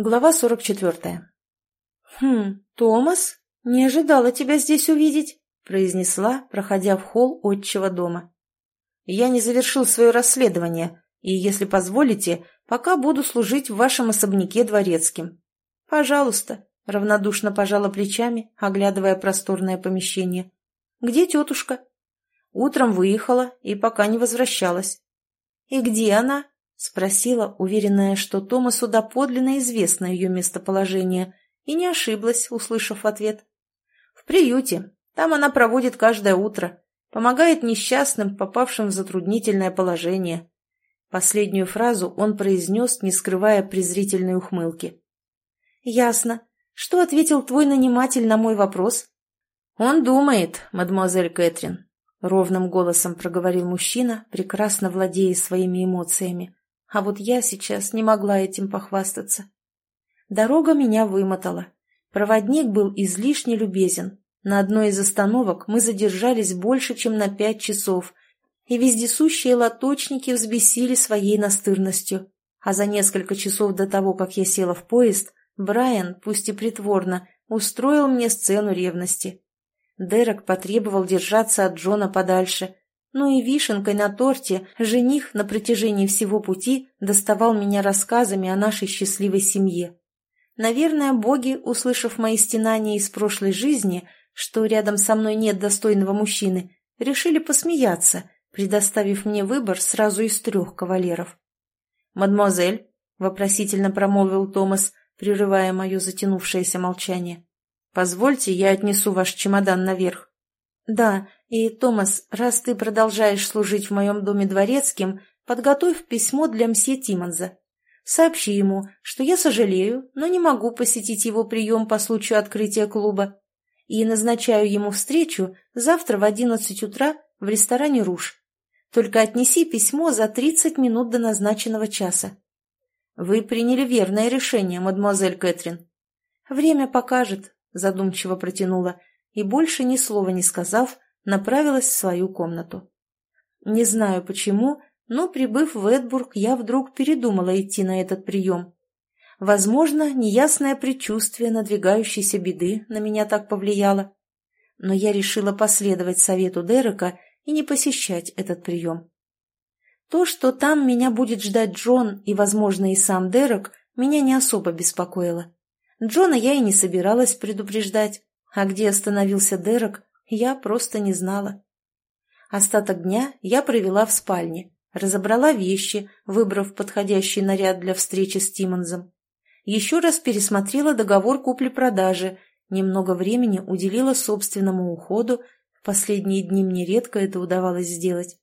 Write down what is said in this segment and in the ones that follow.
Глава 44. «Хм, Томас, не ожидала тебя здесь увидеть», — произнесла, проходя в холл отчего дома. «Я не завершил свое расследование, и, если позволите, пока буду служить в вашем особняке дворецким». «Пожалуйста», — равнодушно пожала плечами, оглядывая просторное помещение. «Где тетушка?» «Утром выехала и пока не возвращалась». «И где она?» Спросила, уверенная, что Томасу доподлинно известно ее местоположение, и не ошиблась, услышав ответ. «В приюте. Там она проводит каждое утро. Помогает несчастным, попавшим в затруднительное положение». Последнюю фразу он произнес, не скрывая презрительной ухмылки. «Ясно. Что ответил твой наниматель на мой вопрос?» «Он думает, мадемуазель Кэтрин», — ровным голосом проговорил мужчина, прекрасно владея своими эмоциями. А вот я сейчас не могла этим похвастаться. Дорога меня вымотала. Проводник был излишне любезен. На одной из остановок мы задержались больше, чем на пять часов, и вездесущие лоточники взбесили своей настырностью. А за несколько часов до того, как я села в поезд, Брайан, пусть и притворно, устроил мне сцену ревности. Дерек потребовал держаться от Джона подальше, ну и вишенкой на торте жених на протяжении всего пути доставал меня рассказами о нашей счастливой семье. Наверное, боги, услышав мои стенания из прошлой жизни, что рядом со мной нет достойного мужчины, решили посмеяться, предоставив мне выбор сразу из трех кавалеров. «Мадемуазель», — вопросительно промолвил Томас, прерывая мое затянувшееся молчание, — «позвольте, я отнесу ваш чемодан наверх». «Да, и, Томас, раз ты продолжаешь служить в моем доме дворецким, подготовь письмо для мсье Тимонза. Сообщи ему, что я сожалею, но не могу посетить его прием по случаю открытия клуба. И назначаю ему встречу завтра в одиннадцать утра в ресторане «Руж». Только отнеси письмо за тридцать минут до назначенного часа. Вы приняли верное решение, мадемуазель Кэтрин. Время покажет, задумчиво протянула, и больше ни слова не сказав, направилась в свою комнату. Не знаю почему, но, прибыв в Эдбург, я вдруг передумала идти на этот прием. Возможно, неясное предчувствие надвигающейся беды на меня так повлияло. Но я решила последовать совету Дерека и не посещать этот прием. То, что там меня будет ждать Джон и, возможно, и сам Дерек, меня не особо беспокоило. Джона я и не собиралась предупреждать, а где остановился Дерек, я просто не знала. Остаток дня я провела в спальне, разобрала вещи, выбрав подходящий наряд для встречи с Тимонзом. Еще раз пересмотрела договор купли-продажи, немного времени уделила собственному уходу, в последние дни мне редко это удавалось сделать,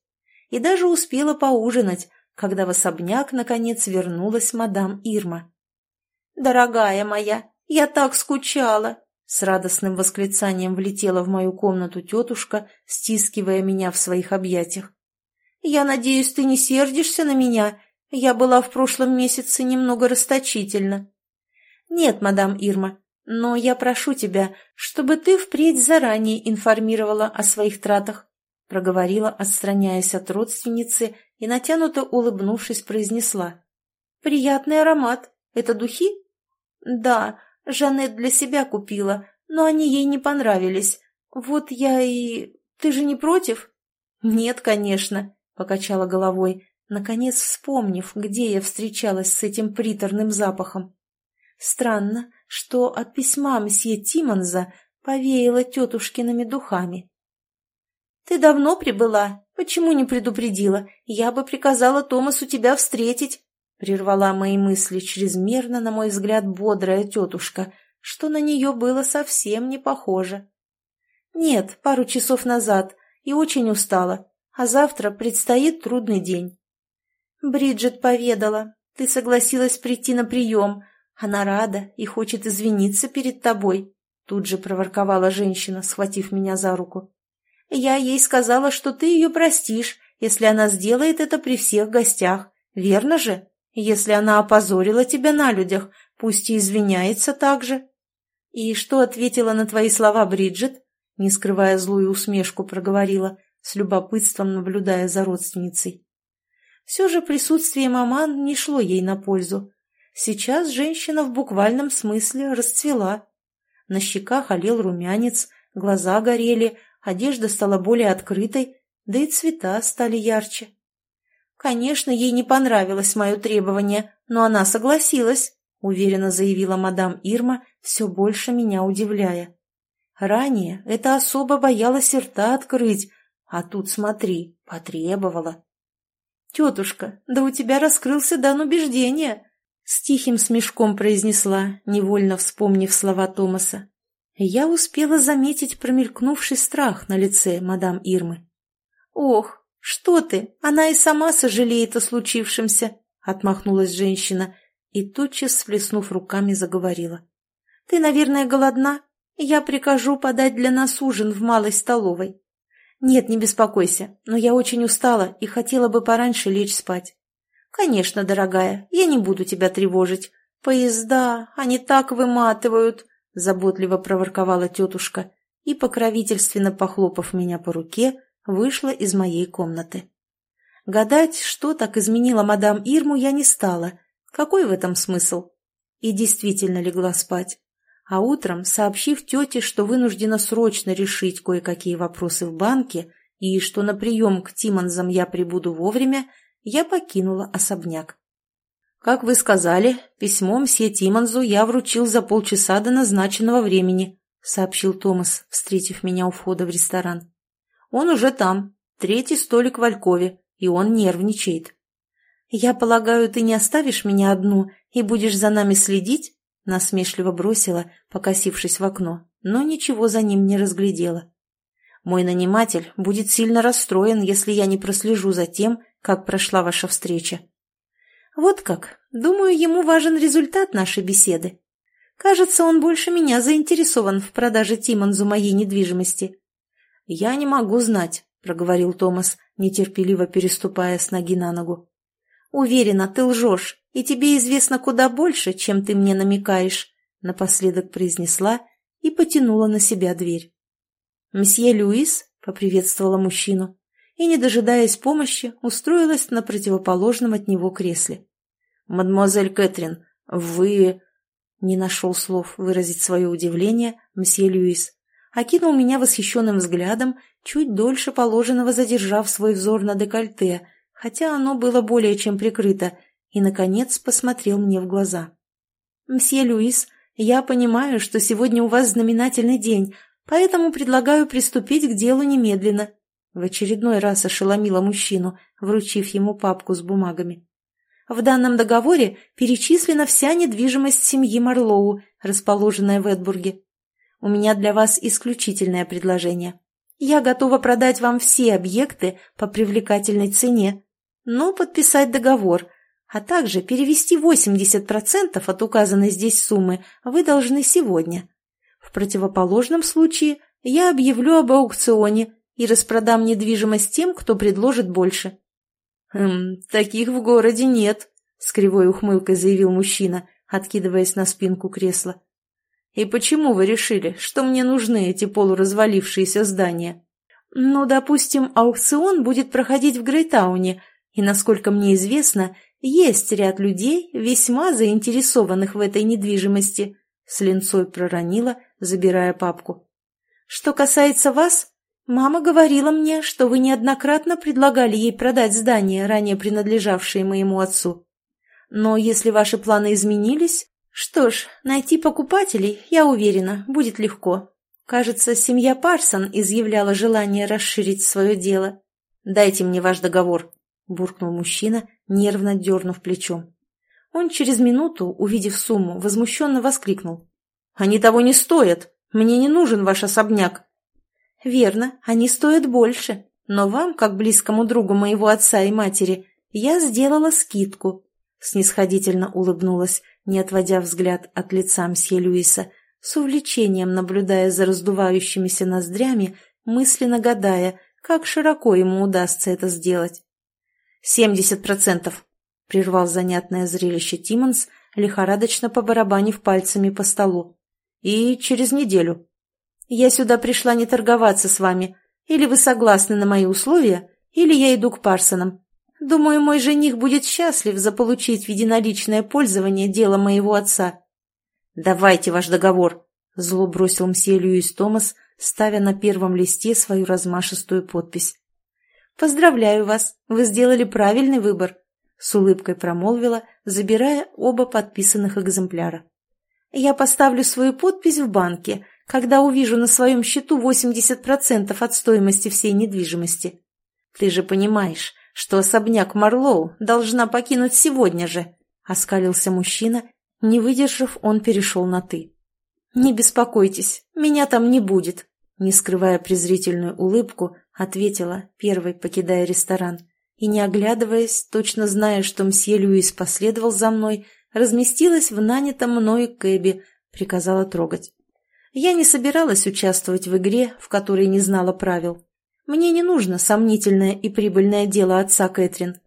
и даже успела поужинать, когда в особняк, наконец, вернулась мадам Ирма. «Дорогая моя, я так скучала!» С радостным восклицанием влетела в мою комнату тетушка, стискивая меня в своих объятиях. «Я надеюсь, ты не сердишься на меня? Я была в прошлом месяце немного расточительна». «Нет, мадам Ирма, но я прошу тебя, чтобы ты впредь заранее информировала о своих тратах», проговорила, отстраняясь от родственницы и, натянуто улыбнувшись, произнесла. «Приятный аромат. Это духи?» «Да, Жанет для себя купила, но они ей не понравились. Вот я и... Ты же не против?» «Нет, конечно», — покачала головой, наконец вспомнив, где я встречалась с этим приторным запахом. Странно, что от письма мсье Тимонза повеяло тетушкиными духами. «Ты давно прибыла? Почему не предупредила? Я бы приказала Томасу тебя встретить», Прервала мои мысли чрезмерно, на мой взгляд, бодрая тетушка, что на нее было совсем не похоже. Нет, пару часов назад, и очень устала, а завтра предстоит трудный день. Бриджит поведала, ты согласилась прийти на прием, она рада и хочет извиниться перед тобой, тут же проворковала женщина, схватив меня за руку. Я ей сказала, что ты ее простишь, если она сделает это при всех гостях, верно же? Если она опозорила тебя на людях, пусть и извиняется так же. И что ответила на твои слова Бриджит? Не скрывая злую усмешку, проговорила, с любопытством наблюдая за родственницей. Все же присутствие маман не шло ей на пользу. Сейчас женщина в буквальном смысле расцвела. На щеках олел румянец, глаза горели, одежда стала более открытой, да и цвета стали ярче. Конечно, ей не понравилось мое требование, но она согласилась, уверенно заявила мадам Ирма, все больше меня удивляя. Ранее эта особа боялась рта открыть, а тут, смотри, потребовала. «Тетушка, да у тебя раскрылся дан убеждения!» С тихим смешком произнесла, невольно вспомнив слова Томаса. Я успела заметить промелькнувший страх на лице мадам Ирмы. «Ох, что ты, она и сама сожалеет о случившемся!» Отмахнулась женщина и, тотчас всплеснув руками, заговорила. «Ты, наверное, голодна? Я прикажу подать для нас ужин в малой столовой. Нет, не беспокойся, но я очень устала и хотела бы пораньше лечь спать. Конечно, дорогая, я не буду тебя тревожить. Поезда, они так выматывают, заботливо проворковала тетушка и, покровительственно похлопав меня по руке, вышла из моей комнаты. Гадать, что так изменила мадам Ирму, я не стала. Какой в этом смысл? И действительно легла спать а утром, сообщив тете, что вынуждена срочно решить кое-какие вопросы в банке и что на прием к Тимонзам я прибуду вовремя, я покинула особняк. «Как вы сказали, письмо мсье Тимонзу я вручил за полчаса до назначенного времени», сообщил Томас, встретив меня у входа в ресторан. «Он уже там, третий столик в Алькове, и он нервничает». «Я полагаю, ты не оставишь меня одну и будешь за нами следить?» Насмешливо бросила, покосившись в окно, но ничего за ним не разглядела. Мой наниматель будет сильно расстроен, если я не прослежу за тем, как прошла ваша встреча. Вот как. Думаю, ему важен результат нашей беседы. Кажется, он больше меня заинтересован в продаже Тимонзу моей недвижимости. Я не могу знать, проговорил Томас, нетерпеливо переступая с ноги на ногу. Уверена, ты лжешь и тебе известно куда больше, чем ты мне намекаешь», — напоследок произнесла и потянула на себя дверь. «Мсье Луис», — поприветствовала мужчину, и, не дожидаясь помощи, устроилась на противоположном от него кресле. «Мадемуазель Кэтрин, вы...» Не нашел слов выразить свое удивление мсье Льюис. Окинул меня восхищенным взглядом, чуть дольше положенного задержав свой взор на декольте, хотя оно было более чем прикрыто, и, наконец, посмотрел мне в глаза. «Мсье Луис, я понимаю, что сегодня у вас знаменательный день, поэтому предлагаю приступить к делу немедленно», в очередной раз ошеломила мужчину, вручив ему папку с бумагами. «В данном договоре перечислена вся недвижимость семьи Марлоу, расположенная в Эдбурге. У меня для вас исключительное предложение. Я готова продать вам все объекты по привлекательной цене, но подписать договор, а также перевести 80% от указанной здесь суммы вы должны сегодня. В противоположном случае я объявлю об аукционе и распродам недвижимость тем, кто предложит больше». «Хм, таких в городе нет», — с кривой ухмылкой заявил мужчина, откидываясь на спинку кресла. «И почему вы решили, что мне нужны эти полуразвалившиеся здания?» «Ну, допустим, аукцион будет проходить в Грейтауне, и, насколько мне известно, есть ряд людей, весьма заинтересованных в этой недвижимости, с линцой проронила, забирая папку. Что касается вас, мама говорила мне, что вы неоднократно предлагали ей продать здание, ранее принадлежавшее моему отцу. Но если ваши планы изменились, что ж, найти покупателей, я уверена, будет легко. Кажется, семья Парсон изъявляла желание расширить свое дело. Дайте мне ваш договор, — буркнул мужчина, нервно дернув плечом. Он через минуту, увидев сумму, возмущенно воскликнул. «Они того не стоят! Мне не нужен ваш особняк!» «Верно, они стоят больше, но вам, как близкому другу моего отца и матери, я сделала скидку», — снисходительно улыбнулась, не отводя взгляд от лица мсье Люиса, с увлечением наблюдая за раздувающимися ноздрями, мысленно гадая, как широко ему удастся это сделать. «Семьдесят процентов», — прервал занятное зрелище Тиммонс, лихорадочно побарабанив пальцами по столу. «И через неделю. Я сюда пришла не торговаться с вами. Или вы согласны на мои условия, или я иду к Парсонам. Думаю, мой жених будет счастлив заполучить в единоличное пользование дело моего отца». «Давайте ваш договор», — зло бросил мсье Льюис Томас, ставя на первом листе свою размашистую подпись. «Поздравляю вас, вы сделали правильный выбор», — с улыбкой промолвила, забирая оба подписанных экземпляра. «Я поставлю свою подпись в банке, когда увижу на своем счету 80% от стоимости всей недвижимости. Ты же понимаешь, что особняк Марлоу должна покинуть сегодня же», — оскалился мужчина. Не выдержав, он перешел на «ты». «Не беспокойтесь, меня там не будет», — не скрывая презрительную улыбку, ответила, первой покидая ресторан. И, не оглядываясь, точно зная, что мсье Льюис последовал за мной, разместилась в нанятом мною кэбе, приказала трогать. Я не собиралась участвовать в игре, в которой не знала правил. Мне не нужно сомнительное и прибыльное дело отца Кэтрин.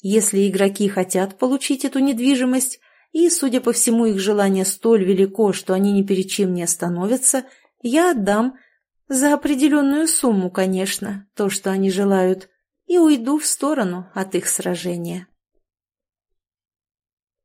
Если игроки хотят получить эту недвижимость, и, судя по всему, их желание столь велико, что они ни перед чем не остановятся, я отдам, за определенную сумму, конечно, то, что они желают, и уйду в сторону от их сражения.